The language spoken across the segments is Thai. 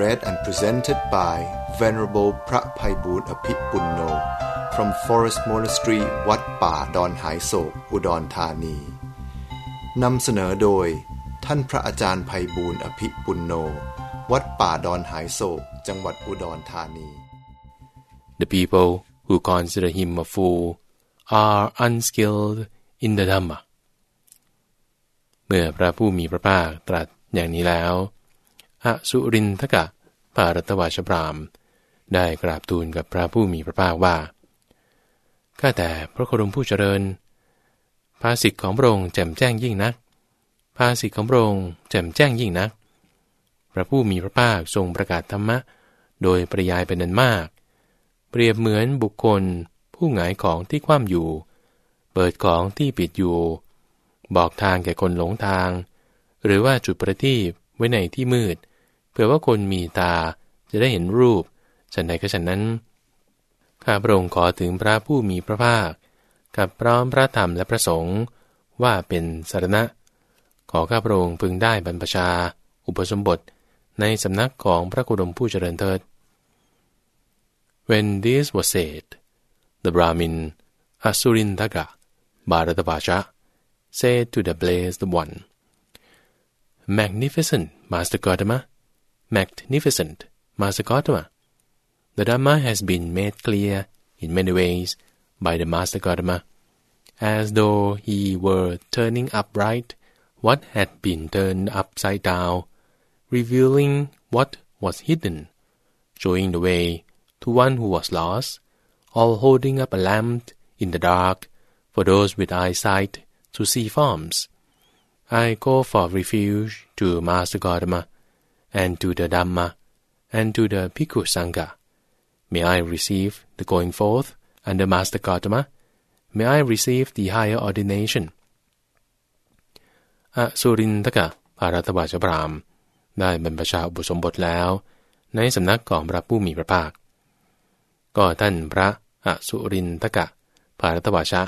read and presented by Venerable พระภัยบูรณ์อภิปุณโน from Forest Monastery วัดป่าดอนหายโศก อุดรธานี นำเสนอโดย ท่านพระอาจารย์ภัยบูรณ์อภิปุณโน วัดป่าดอนหายโศก จังหวัดอุดรธานี The people who consider him a fool are unskilled in the Dhamma เมื่อพระผู้มีพระภาคตรัสอย่างนี้แล้ว อสุรินทกะปารัตวาชพรามได้กราบทูลกับพระผู้มีพระภาคว่า ข้าแต่พระโคดมผู้เจริญ ภาสิทธิของพระองค์แจ่มแจ้งยิ่งนัก ภาสิทธิของพระองค์แจ่มแจ้งยิ่งนัก พระผู้มีพระภาคทรงประกาศธรรมะ โดยปริยายเป็นนันมาก เปรียบเหมือนบุคคล ผู้หงายของที่คว่ำอยู่ เปิดของที่ปิดอยู่ บอกทางแก่คนหลงทาง หรือว่าจุดประทีปไว้ในที่มืด เพื่อว่าคนมีตาจะได้เห็นรูปฉันใดก็ฉันนั้น ข้าพระองค์ขอถึงพระผู้มีพระภาค กับพร้อมพระธรรมและพระสงฆ์ว่าเป็นสารณะ ขอข้าพระองค์พึงได้บรรพชา อุปสมบทในสำนักของพระกุดมผู้เจริญเถิด When this was said, the Brahmin Asurindaka Bharatavacha said to the blessed one, Magnificent Master Gotama, magnificent Master the Dhamma has been made clear in many ways by the Master Gotama, as though he were turning upright what had been turned upside down, revealing what was hidden, showing the way to one who was lost, or holding up a lamp in the dark for those with eyesight to see forms. I go for refuge to Master Gotama, and to the Dhamma, and to the Bhikkhu Sangha. May I receive the going forth under Master Gotama. May I receive the higher ordination. อสุรินทกะภารัตวาชพรามได้บรรพชาอุปสมบทแล้ว ในสำนักของพระผู้มีพระภาค ก็ท่านพระอสุรินทกะภารัตวาชะ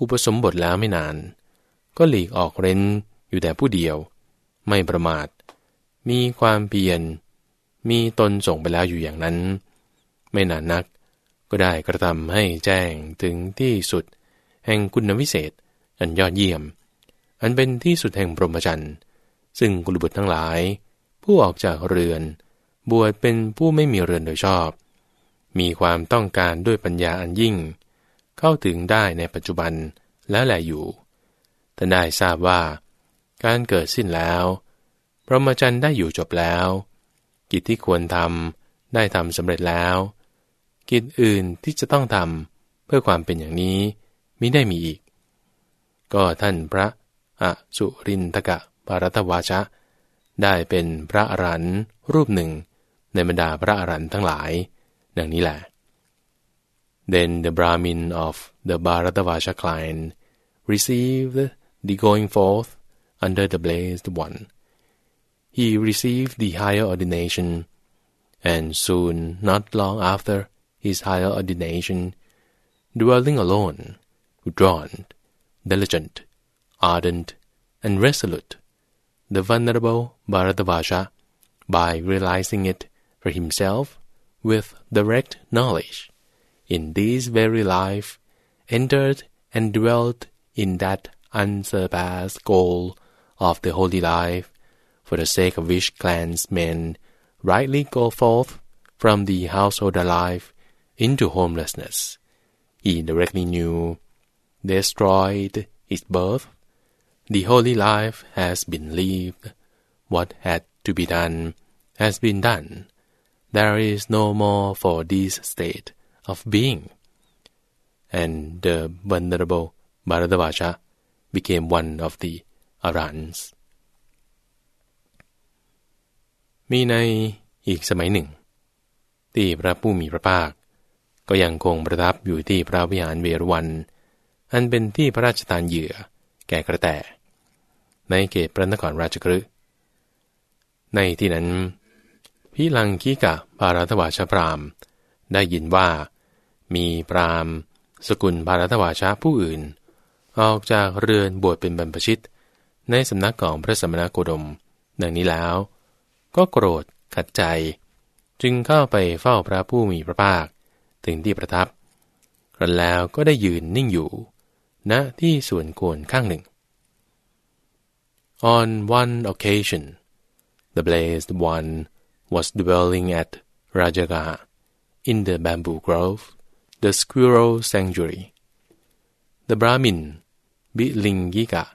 อุปสมบทแล้วไม่นาน ก็หลีกออกเร้นอยู่แต่ผู้เดียว ไม่ประมาท มีความเพียร มีตนส่งไปแล้วอยู่อย่างนั้น ไม่นานนักก็ได้กระทำให้แจ้งถึงที่สุด แห่งคุณวิเศษ อันยอดเยี่ยม อันเป็นที่สุดแห่งพรหมจรรย์ ซึ่งกุลบุตรทั้งหลาย ผู้ออกจากเรือน บวชเป็นผู้ไม่มีเรือนโดยชอบ มีความต้องการด้วยปัญญาอันยิ่ง เข้าถึงได้ในปัจจุบันและแหลอยู่ท่านได้ทราบว่า การเกิดสิ้นแล้ว รหมจรรย์ได้อยู่จบแล้ว กิจที่ควรทำได้ทำสำเร็จแล้ว กิจอื่นที่จะต้องทำเพื่อความเป็นอย่างนี้มิได้มีอีก ก็ท่านพระอสุรินทกะปารัตวาชะ ได้เป็นพระอรันรูปหนึ่ง ในบรรดาพระอรันทั้งหลาย ดังนี้แหละ Then the Brahmin of the Bharatavasha clan received the going forth under the blessed one. He received the higher ordination, and soon, not long after his higher ordination, dwelling alone, withdrawn, diligent, ardent, and resolute, the venerable Bharatavasha, by realizing it for himself with direct knowledge, in this very life, entered and dwelt in that unsurpassed goal of the holy life, for the sake of which clansmen rightly go forth from the household life into homelessness. He directly knew, destroyed his birth. The holy life has been lived. What had to be done has been done. There is no more for this state of being. And the venerable Bharadavaja became one of the arahants. มีในอีกสมัยหนึ่ง ที่พระผู้มีพระภาค ก็ยังคงประทับอยู่ที่พระวิหารเวรวัน อันเป็นที่พระราชทานเหยื่อแก่กระแตในเขตพระนครราชกฤห์ในที่นั้น พิลังคีกะปารัตวาชพรามได้ยินว่า มีพรามสกุลปารัตวาชาผู้อื่น ออกจากเรือนบวชเป็นบรรพชิต ในสำนักของพระสมณโคดม ดังนี้แล้ว ก็โกรธขัดใจ จึงเข้าไปเฝ้าพระผู้มีพระภาค ถึงที่ประทับ ครั้นแล้วก็ได้ยืนนิ่งอยู่ณที่ส่วนโคนข้างหนึ่ง On one occasion the blessed one was dwelling at Rajagaha in the bamboo grove, the squirrel sanctuary. The Brahmin Bilingika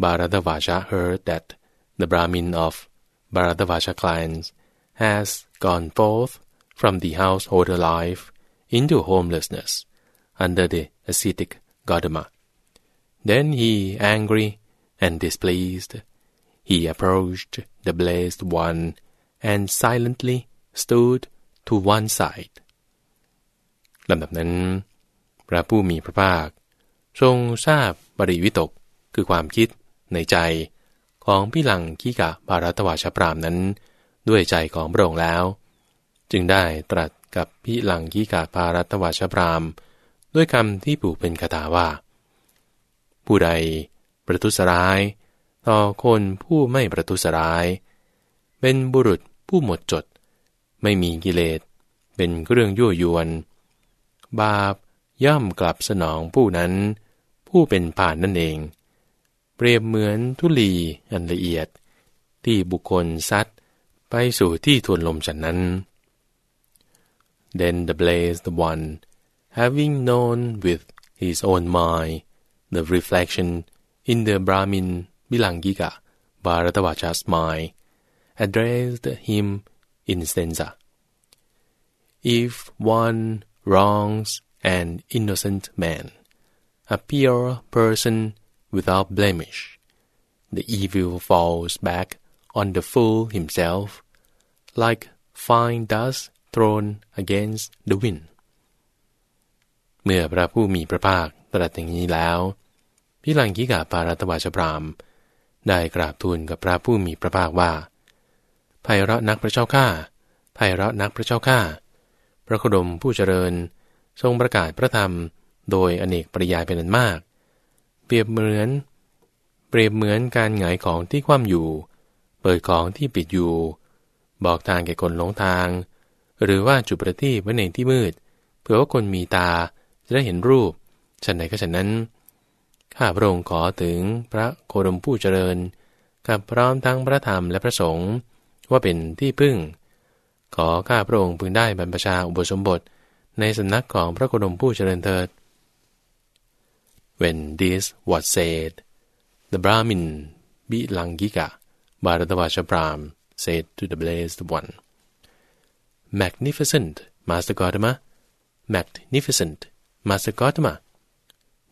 Bharadavaja heard that the Brahmin of Bharadavaja clients has gone forth from the householder life into homelessness under the ascetic Gautama. Then he, angry and displeased, he approached the blessed one and silently stood to one side. ลำดับนั้น พระผู้มีพระภาค ทรงทราบบริวิตกคือความคิดในใจ ของพิลังคีกะบารัตวาชพรามนั้น ด้วยใจของพระองค์แล้ว จึงได้ตรัสกับพิลังคีกะบารัตวาชพรามด้วยคำที่ผูกเป็นคาถาว่า ผู้ใดประทุษร้าย ต่อคนผู้ไม่ประทุษร้าย เป็นบุรุษผู้หมดจด ไม่มีกิเลส เป็นเครื่องยั่วยวน บาปย่อมกลับสนองผู้นั้น ผู้เป็นผ่านนั่นเอง เปรียบเหมือนทุลีอันละเอียด ที่บุคคลซัดไปสู่ที่ทวนลมฉันนั้น Then the blessed one having known with his own mind the reflection in the Brahmin Bilangika Bharatavacha's mind addressed him in stanza If one wrongs an innocent man, a pure person without blemish. The evil falls back on the fool himself, like fine dust thrown against the wind. เมื่อพระผู้มีพระภาคตรัสอย่างนี้แล้วพิลังกิกาปารัตวาชพรามได้กราบทูลกับพระผู้มีพระภาคว่าไพเราะนักพระเจ้าข้าไพเราะนักพระเจ้าข้าพระโคดมผู้เจริญทรงประกาศพระธรรมโดยอเนกปริยายเป็นอันมาก เปรียบเหมือน เปรียบเหมือนการหงายของที่คว่ำอยู่ เปิดของที่ปิดอยู่ บอกทางแก่คนหลงทาง หรือว่าจุดประทีปไว้ในที่มืดเพื่อว่าคนมีตาจะได้เห็นรูปฉันไหนก็ฉันนั้น ข้าพระองค์ขอถึงพระโคดมผู้เจริญ กับพร้อมทั้งพระธรรมและพระสงฆ์ว่าเป็นที่พึ่ง ขอข้าพระองค์พึงได้บรรพชาอุปสมบทในสำนักของพระโคดมผู้เจริญเถิด When this was said, the Brahmin Bilangika Bharatavashapram said to the blessed one, Magnificent, Master Gautama, magnificent, Master Gautama.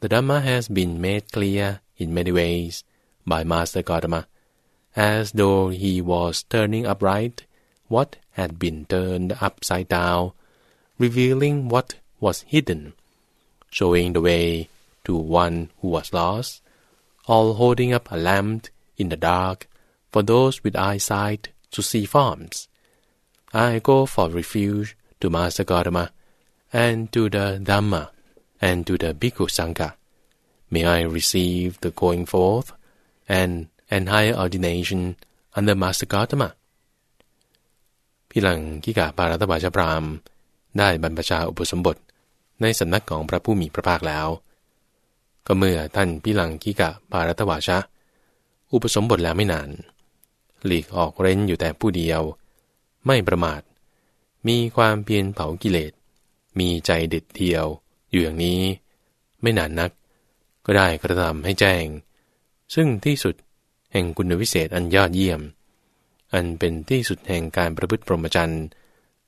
The Dhamma has been made clear in many ways by Master Gautama, as though he was turning upright what had been turned upside down revealing what was hidden, showing the way to one who was lost, all holding up a lamp in the dark for those with eyesight to see forms. I go for refuge to Master Gautama and to the Dhamma and to the Bhikkhu Sangha. May I receive the going forth and an higher ordination under Master Gautama. พี่หลังกิกาปารัตบาชพรามได้บรรพชาอุปสมบทในสำนักของพระผู้มีพระภาคแล้ว ก็เมื่อท่านพิลังกิกะปารัตวาชะ อุปสมบทแล้วไม่นาน หลีกออกเร้นอยู่แต่ผู้เดียว ไม่ประมาท มีความเพียรเผากิเลส มีใจเด็ดเดียว อยู่อย่างนี้ ไม่นานนัก ก็ได้กระทำให้แจ้ง ซึ่งที่สุดแห่งคุณวิเศษอันยอดเยี่ยม อันเป็นที่สุดแห่งการประพฤติพรหมจรรย์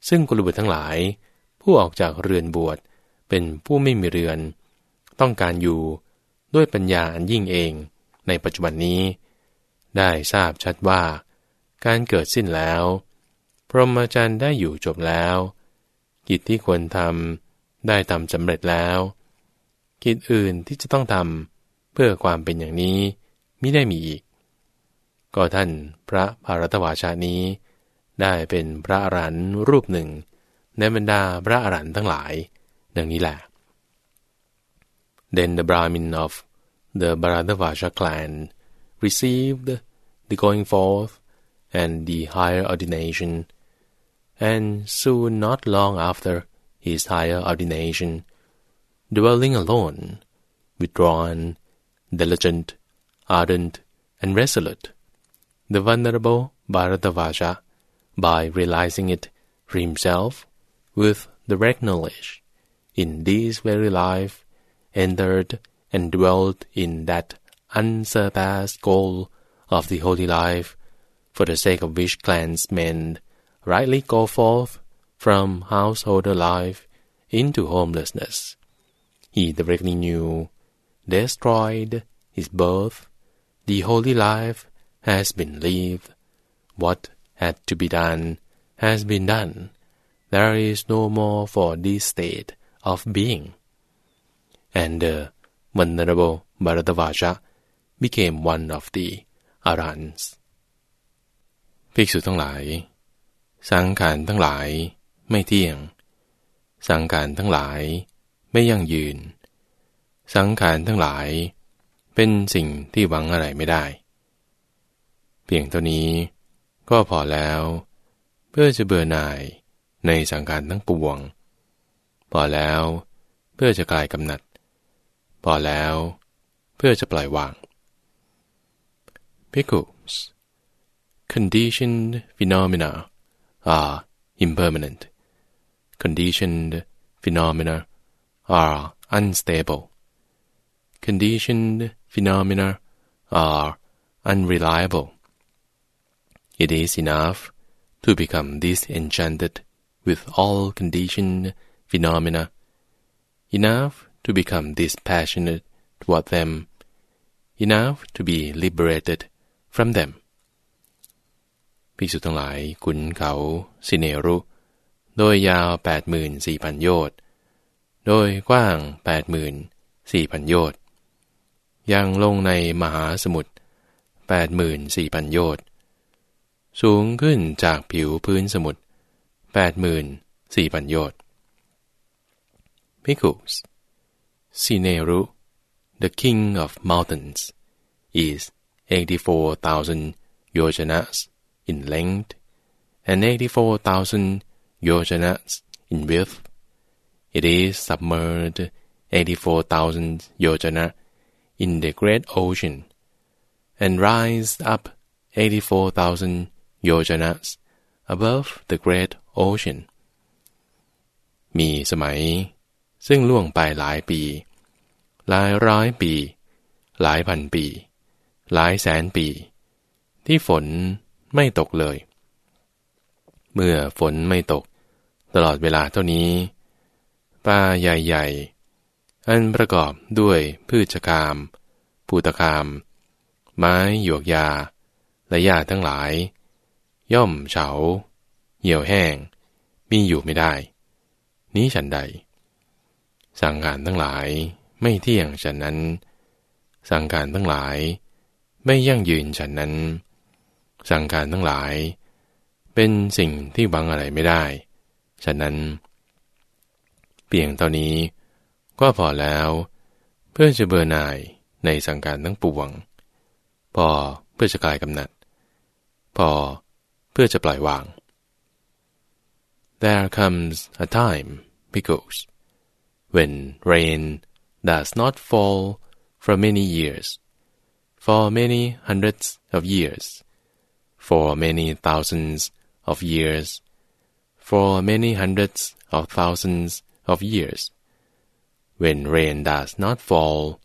ซึ่งกุลบุตรทั้งหลาย ผู้ออกจากเรือนบวชเป็นผู้ไม่มีเรือน ต้องการอยู่ ด้วยปัญญาอันยิ่งเองในปัจจุบันนี้ ได้ทราบชัดว่า การเกิดสิ้นแล้ว พรหมจรรย์ได้อยู่จบแล้ว กิจที่ควรทำได้ทำสำเร็จแล้ว กิจอื่นที่จะต้องทำเพื่อความเป็นอย่างนี้ไม่ได้มีอีก ก็ท่านพระภารตวาชานี้ ได้เป็นพระอรันรูปหนึ่ง ในบรรดาพระอรันทั้งหลาย ดังนี้แหละ Then the Brahmin of the Bharadavaja clan received the going forth and the higher ordination, and soon not long after his higher ordination, dwelling alone, withdrawn, diligent, ardent, and resolute, the venerable Bharadavaja, by realizing it for himself with direct knowledge, in this very life, entered and dwelt in that unsurpassed goal of the holy life, for the sake of which clansmen rightly go forth from householder life into homelessness. He directly knew, destroyed his birth, the holy life has been lived, what had to be done has been done, there is no more for this state of being. And the venerable Bharadavaja became one of the arahants. ภิกษุทั้งหลาย สังขารทั้งหลายไม่เที่ยง สังขารทั้งหลายไม่ยั่งยืน สังขารทั้งหลาย เป็นสิ่งที่หวังอะไรไม่ได้ เพียงเท่านี้ก็พอแล้ว เพื่อจะเบื่อหน่ายในสังขารทั้งปวง พอแล้วเพื่อจะกลายกำหนัด พอแล้วเพื่อจะปล่อยวาง Pickles Conditioned phenomena are impermanent. Conditioned phenomena are unstable. Conditioned phenomena are unreliable. It is enough to become disenchanted with all conditioned phenomena, enough to become dispassionate toward them, enough to be liberated from them. ภิกษุทั้งหลายขุนเขาสิเนรุ โดยยาว 84,000 โยชน์ โดยกว้าง 84,000 โยชน์ ยังลงในมหาสมุทร 84,000 โยชน์ สูงขึ้นจากผิวพื้นสมุทร84,000 โยชน์ Pickles Sineru the king of mountains is 84,000 yojanas in length and 84,000 yojanas in width. It is submerged 84,000 yojana in the great ocean and rise up 84,000 yojanas above the great ocean. มีสมัย ซึ่งล่วงไปหลายปี หลายร้อยปี หลายพันปี หลายแสนปี ที่ฝนไม่ตกเลย เมื่อฝนไม่ตก ตลอดเวลาเท่านี้ ป่าใหญ่ๆ อันประกอบด้วยพืชกามปูตกาม ไม้หยวกยา และหญ้าทั้งหลาย ย่อมเฉา เหี่ยวแห้ง มีอยู่ไม่ได้ นี้ฉันใด สังขารทั้งหลาย ไม่เที่ยงฉันนั้น สังขารทั้งหลาย ไม่ยั่งยืนฉันนั้น สังขารทั้งหลาย เป็นสิ่งที่หวังอะไรไม่ได้ ฉะนั้น เพียงเท่านี้ ก็พอแล้ว เพื่อจะเบื่อหน่ายในสังขารทั้งปวง พอเพื่อจะกลายกำหนัด พอเพื่อจะปล่อยวาง There comes a time, because when rain does not fall for many years, for many hundreds of years, for many thousands of years, for many hundreds of thousands of years. When rain does not fall,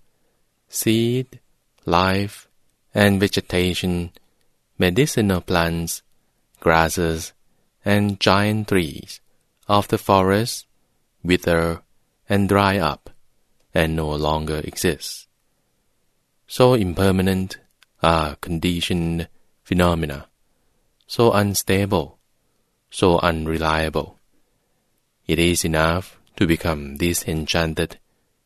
seed, life, and vegetation, medicinal plants, grasses, and giant trees of the forest wither and dry up and no longer exist. So impermanent are conditioned phenomena, so unstable, so unreliable. It is enough to become disenchanted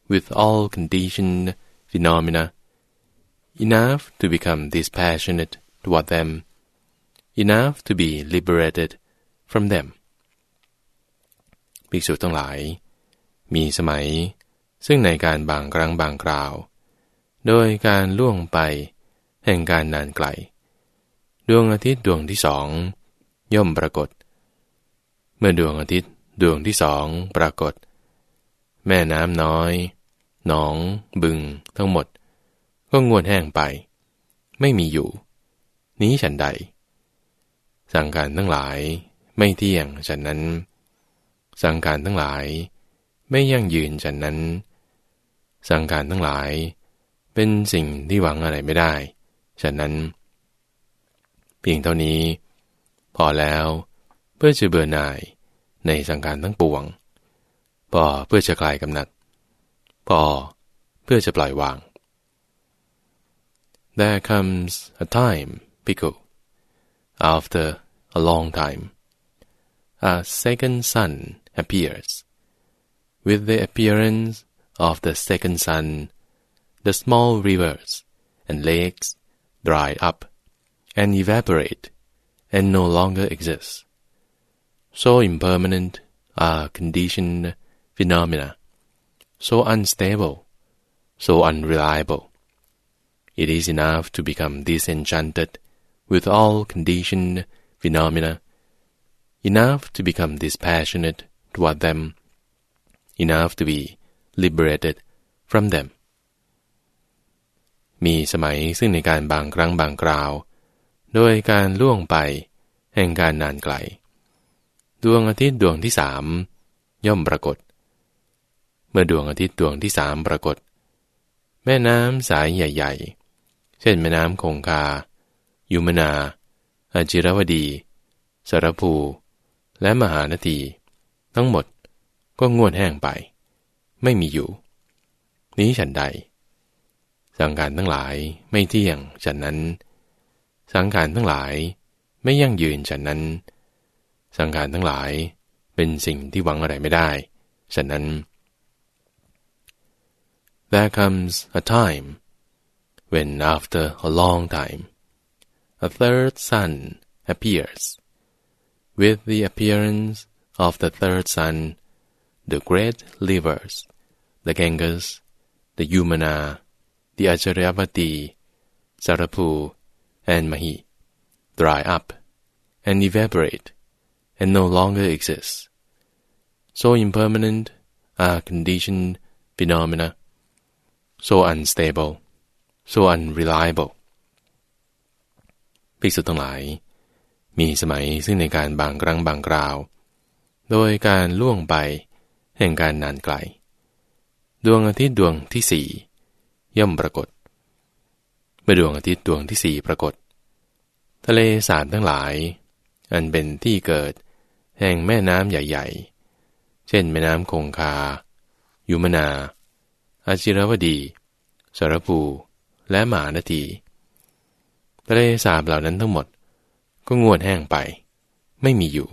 with all conditioned phenomena, enough to become dispassionate toward them, enough to be liberated from them ภิกษุทั้งหลาย มีสมัย ซึ่งในการบางครั้งบางคราว โดยการล่วงไปแห่งการนานไกล ดวงอาทิตย์ดวงที่สองย่อมปรากฏ เมื่อดวงอาทิตย์ดวงที่สองปรากฏ แม่น้ำน้อย หนอง บึง ทั้งหมด ก็งวดแห้งไป ไม่มีอยู่ นี้ฉันใด สังการทั้งหลายไม่เที่ยงฉันนั้น สังการทั้งหลายไม่ยั่งยืนฉันนั้น สังการทั้งหลาย เป็นสิ่งที่หวังอะไรไม่ได้ฉันนั้น เพียงเท่านี้ พอแล้วเพื่อจะเบื่อหน่ายในสังการทั้งปวง พอเพื่อจะคลายกำหนัด พอเพื่อจะปล่อยวาง There comes a time, Pico, after a long time, a second sun appears. With the appearance of the second sun, the small rivers and lakes dry up and evaporate and no longer exist. So impermanent are conditioned phenomena, so unstable, so unreliable. It is enough to become disenchanted with all conditioned phenomena enough to become dispassionate toward them, enough to be liberated from them มีสมัยซึ่งในการบางครั้งบางคราว โดยการล่วงไปแห่งการนานไกล ดวงอาทิตย์ดวงที่สามย่อมปรากฏ เมื่อดวงอาทิตย์ดวงที่สามปรากฏ แม่น้ำสายใหญ่ ๆ เช่นแม่น้ำคงคา ยุมนาอาจิรวดี สารภู และมหานาที ทั้งหมดก็งวดแห้งไป ไม่มีอยู่ นี้ฉันใด สังการทั้งหลายไม่เที่ยงฉันนั้น สังการทั้งหลายไม่ยั่งยืนฉันนั้น สังการทั้งหลายเป็นสิ่งที่หวังอะไรไม่ได้ฉันนั้น There comes a time when after a long time a third sun appears With the appearance of the third sun, the great rivers, the Ganges, the Yamuna, the Acharyavati, Sarapu, and Mahi, dry up and evaporate and no longer exist. So impermanent are conditioned phenomena, so unstable, so unreliable. ภิกษุทั้งหลาย มีสมัยซึ่งในการบางครั้งบางคราว โดยการล่วงไป แห่งการนานไกล ดวงอาทิตย์ดวงที่สี่ย่อมปรากฏ เมื่อดวงอาทิตย์ดวงที่สี่ปรากฏ ทะเลสาบทั้งหลาย อันเป็นที่เกิด แห่งแม่น้ำใหญ่ ๆ เช่นแม่น้ำคงคา ยุมนา อาจิรวดีสารภู และหมานาทีทะเลสาบเหล่านั้นทั้งหมด ก็งวดแห้งไป ไม่มีอยู่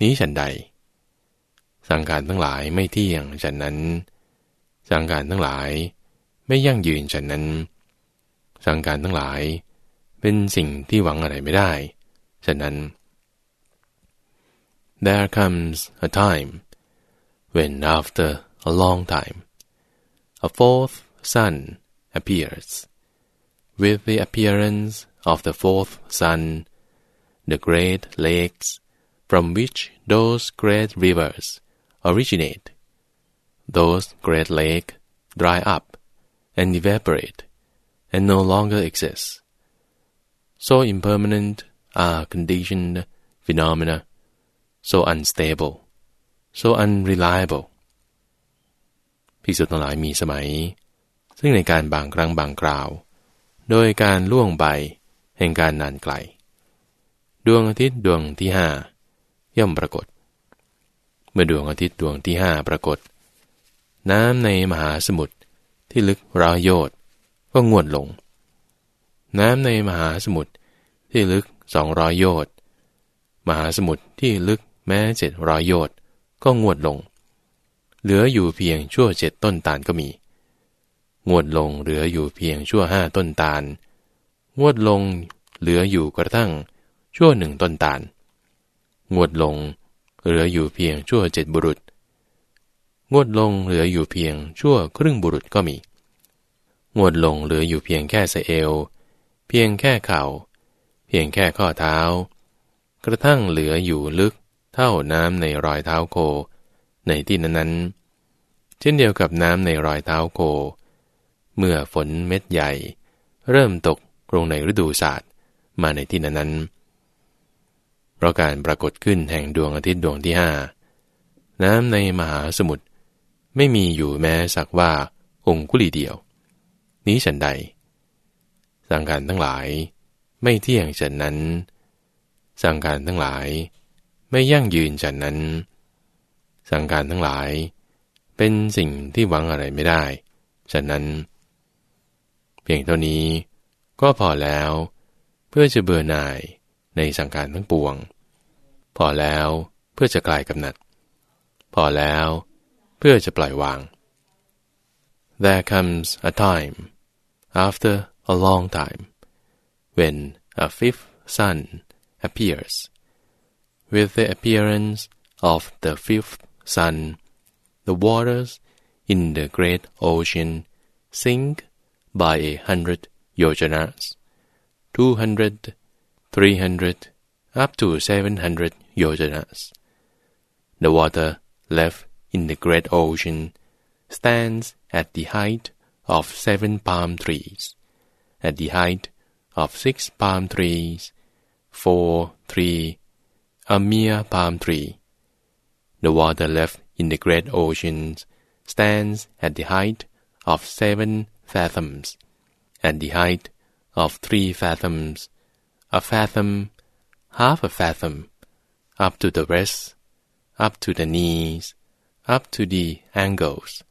นี้ฉันใด สังการทั้งหลายไม่เที่ยงฉันนั้น สังการทั้งหลายไม่ยั่งยืนฉันนั้น สังการทั้งหลายเป็นสิ่งที่หวังอะไรไม่ได้ฉะนั้น There comes a time when after a long time a fourth sun appears with the appearance of the fourth sun the great lakes from which those great rivers originate. Those great lakes dry up and evaporate and no longer exist. So impermanent are conditioned phenomena, so unstable, so unreliable. พิสุทั้งหลายมีสมัย ซึ่งในการบางครั้งบางคราว โดยการล่วงไปแห่งการนานไกล ดวงอาทิตย์ดวงที่ห้าย่อมปรากฏ เมื่อดวงอาทิตย์ดวงที่ห้าปรากฏ น้ำในมหาสมุทรที่ลึกรายโยดก็งวดลง น้ำในมหาสมุทรที่ลึกสองร้อยโยดมหาสมุทรที่ลึกแม้เจ็ดร้อยโยชน์ก็งวดลง เหลืออยู่เพียงชั่วเจ็ดต้นตาลก็มี งวดลงเหลืออยู่เพียงชั่วห้าต้นตาล งวดลงเหลืออยู่กระทั่งชั่วหนึ่งต้นตาล งวดลง เหลืออยู่เพียงชั่วเจ็ดบุรุษ งวดลงเหลืออยู่เพียงชั่วครึ่งบุรุษก็มี งวดลงเหลืออยู่เพียงแค่สเอลเพียงแค่เข่า เพียงแค่ข้อเท้า กระทั่งเหลืออยู่ลึกเท่าน้ำในรอยเท้าโค ในที่นั้นๆ เช่นเดียวกับน้ำในรอยเท้าโค เมื่อฝนเม็ดใหญ่ เริ่มตกลงในฤดูศาสตร์มาในที่นั้นๆ เพราะการปรากฏขึ้นแห่งดวงอาทิตย์ดวงที่ห้าน้ำในมหาสมุทรไม่มีอยู่แม้สักว่าองคุลีเดียว นี้ฉันใด สังการทั้งหลายไม่เที่ยงฉันนั้น สังการทั้งหลาย ไม่ยั่งยืนฉันนั้น สังการทั้งหลาย เป็นสิ่งที่หวังอะไรไม่ได้ฉะนั้น เพียงเท่านี้ก็พอแล้ว เพื่อจะเบื่อหน่าย ในสังการทั้งปวง พอแล้วเพื่อจะกลายกำหนัด พอแล้วเพื่อจะปล่อยวาง There comes a time after a long time when a fifth sun appears with the appearance of the fifth sun the waters in the great ocean sink by a hundred yojanas 200, 300, up to 700 yojanas. The water left in the great ocean stands at the height of seven palm trees, at the height of six palm trees, four, three, a mere palm tree. The water left in the great ocean stands at the height of seven fathoms, at the height of three fathoms, a fathom, half a fathom, up to the wrist, up to the knees, up to the ankles,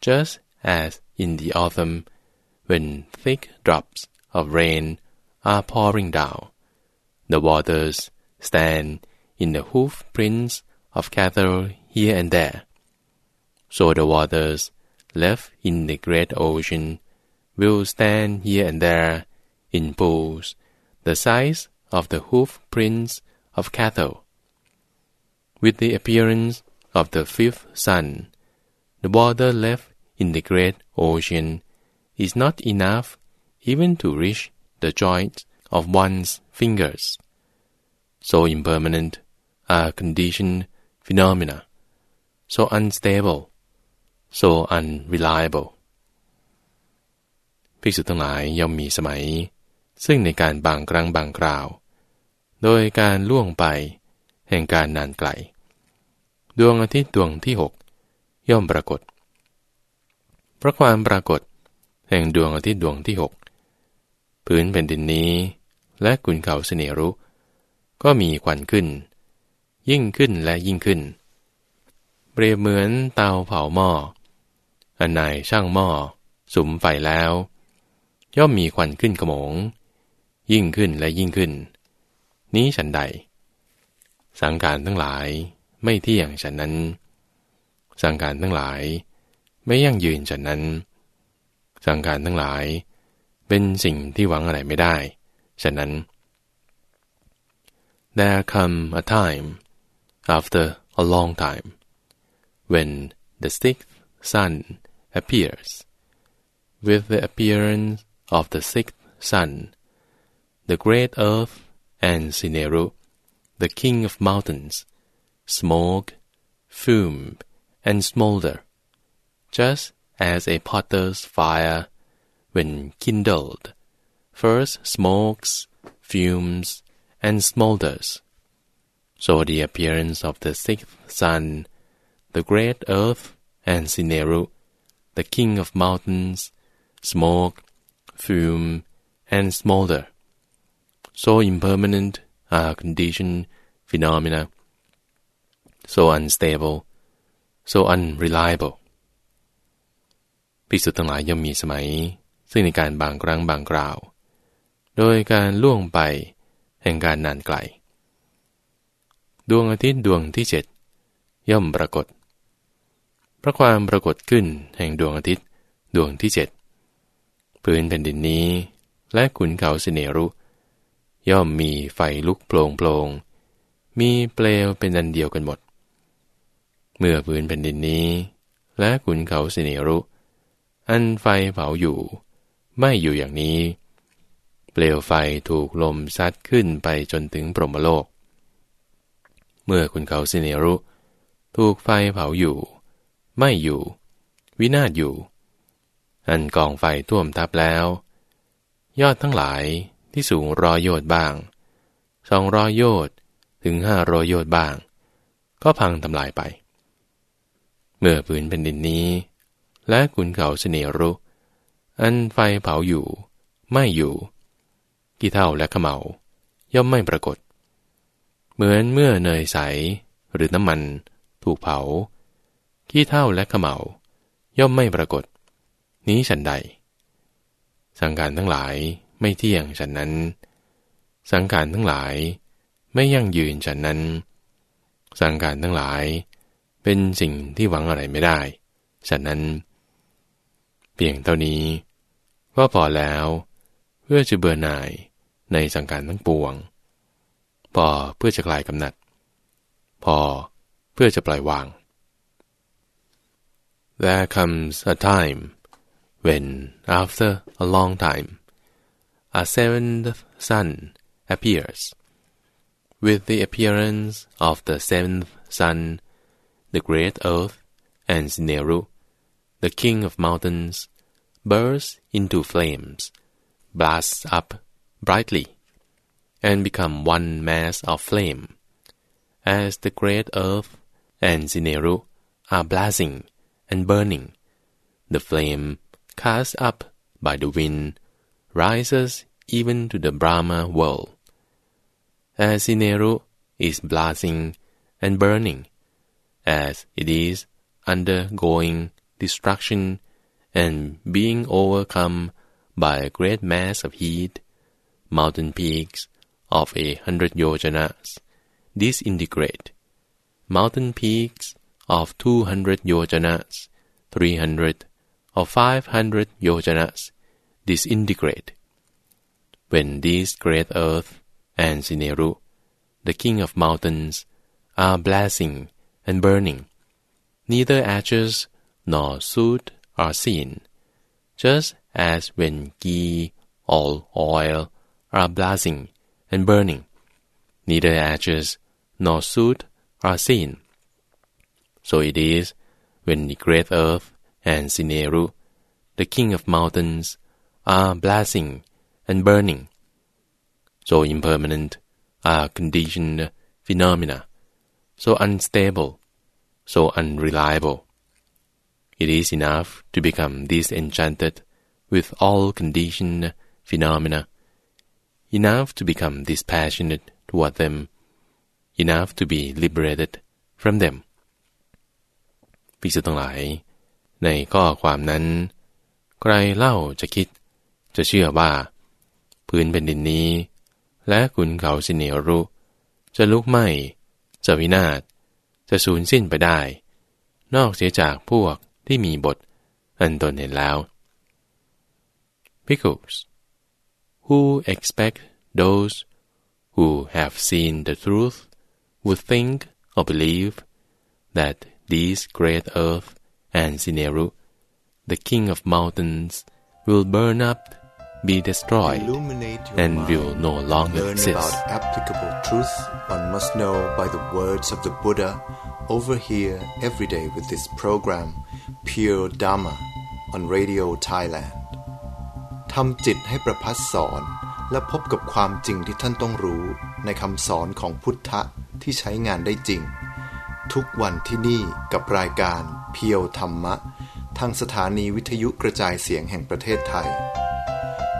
just as in the autumn, when thick drops of rain are pouring down, the waters stand in the hoof prints of cattle here and there. So the waters left in the great ocean will stand here and there in pools the size of the hoof prints of cattle. With the appearance of the fifth sun, the water left in the great ocean is not enough even to reach the joints of one's fingers. So impermanent are conditioned phenomena, so unstable, so unreliable. ภิกษุทั้งหลายย่อมมีสมัย ซึ่งในการบางครั้งบางคราว โดยการล่วงไป แห่งการนานไกล ดวงอาทิตย์ดวงที่หกย่อมปรากฏ เพราะความปรากฏ แห่งดวงอาทิตย์ดวงที่หกพื้นแผ่นดินนี้ และกุนเขาเสนรุ ก็มีควันขึ้น ยิ่งขึ้นและยิ่งขึ้น เปรียบเหมือนเตาเผาหม้ออันนายช่างหม้อสุมไฟแล้ว ย่อมมีควันขึ้นขโมง ยิ่งขึ้นและยิ่งขึ้น นี้ฉันใด สังการทั้งหลายไม่เที่ยงฉันนั้น สังการทั้งหลายไม่ยั่งยืนฉันนั้น สังการทั้งหลายเป็นสิ่งที่หวังอะไรไม่ได้ฉะนั้น There come a time after a long time when the sixth sun appears with the appearance of the sixth sun, the great earth and Sineru, the king of mountains, smoke, fume, and smolder, just as a potter's fire, when kindled, first smokes, fumes, and smolders. So the appearance of the sixth sun, the great earth and Sineru, the king of mountains, smoke, fume, and smolder. So impermanent are conditioned phenomena, so unstable, so unreliable ภิกษุทั้งหลายย่อมมีสมัย ซึ่งในการบางครั้งบางคราว โดยการล่วงไปแห่งการนานไกล ดวงอาทิตย์ดวงที่เจ็ดย่อมปรากฏ พระความปรากฏขึ้นแห่งดวงอาทิตย์ดวงที่เจ็ดพื้นแผ่นดินนี้และขุนเขาเสเนรุ ย่อมมีไฟลุกโปลงโปลงมีเปลวเป็นอันเดียวกันหมด เมื่อพื้นแผ่นดินนี้ และขุนเขาสิเนรุ อันไฟเผาอยู่ ไม่อยู่อย่างนี้ เปลวไฟถูกลมซัดขึ้นไปจนถึงปรมโลก เมื่อขุนเขาสิเนรุ ถูกไฟเผาอยู่ ไม่อยู่ วินาศอยู่ อันกองไฟท่วมทับแล้ว ยอดทั้งหลาย ที่สูงรอยโยดบ้างสองรอยโยดถึงห้ารอยโยดบ้าง ก็พังทำลายไป เมื่อพื้นแผ่นดินนี้ และขุนเขาเสนรุอันไฟเผาอยู่ ไม่อยู่ กี่เท่าและขมเมาย่อมไม่ปรากฏ เหมือนเมื่อเนยใสหรือน้ำมัน ถูกเผาขี้เท่าและขมเมาย่อมไม่ปรากฏ นี้ฉันใด สังการทั้งหลาย ไม่เที่ยงฉันนั้น สังการทั้งหลายไม่ยั่งยืนฉันนั้น สังการทั้งหลายเป็นสิ่งที่หวังอะไรไม่ได้ฉันนั้น เพียงเท่านี้ก็พอแล้วเพื่อจะเบื่อหน่ายในสังการทั้งปวง พอเพื่อจะคลายกำหนัด พอเพื่อจะปล่อยวาง There comes a time when after a long time a seventh sun appears With the appearance of the seventh sun, the great earth and Sineru, the king of mountains, bursts into flames, blasts up brightly, and become one mass of flame. As the great earth and Sineru are blasting and burning, the flame cast up by the wind rises even to the Brahma world. As Sineru is blasting and burning, as it is undergoing destruction and being overcome by a great mass of heat, mountain peaks of a hundred yojanas disintegrate, mountain peaks of two hundred yojanas, three hundred, or five hundred yojanas disintegrate. When these great earth and Sineru, the king of mountains, are blazing and burning. Neither ashes nor soot are seen, just as when ghee or oil are blazing and burning. Neither ashes nor soot are seen. So it is when the great earth and Sineru, the king of mountains, are blazing and burning so impermanent are conditioned phenomena, so unstable, so unreliable. It is enough to become disenchanted with all conditioned phenomena, enough to become dispassionate toward them, enough to be liberated from them. พิสุทั้งหลาย ในข้อความนั้น ใครเล่าจะคิด จะเชื่อว่า พื้นแผ่นดินนี้ และขุนเขาสิเนรุ จะลุกไหม้จะวินาศจะสูญสิ้นไปได้ นอกเสียจากพวกที่มีบทอันตนเห็นแล้ว Because who expect those who have seen the truth would think or believe that these great earth and Sineru, the king of mountains, will burn up be destroyed and will no longer Learn exist. about applicable truth one must know by the words of the Buddha over here every day with this program Pure Dharma on Radio Thailand ทำจิตให้ประพัดสอนและพบกับความจริงที่ท่านต้องรู้ในคำสอนของพุทธะที่ใช้งานได้จริง ทุกวันที่นี่กับรายการเพียวธรรมะ ทางสถานีวิทยุกระจายเสียงแห่งประเทศไทย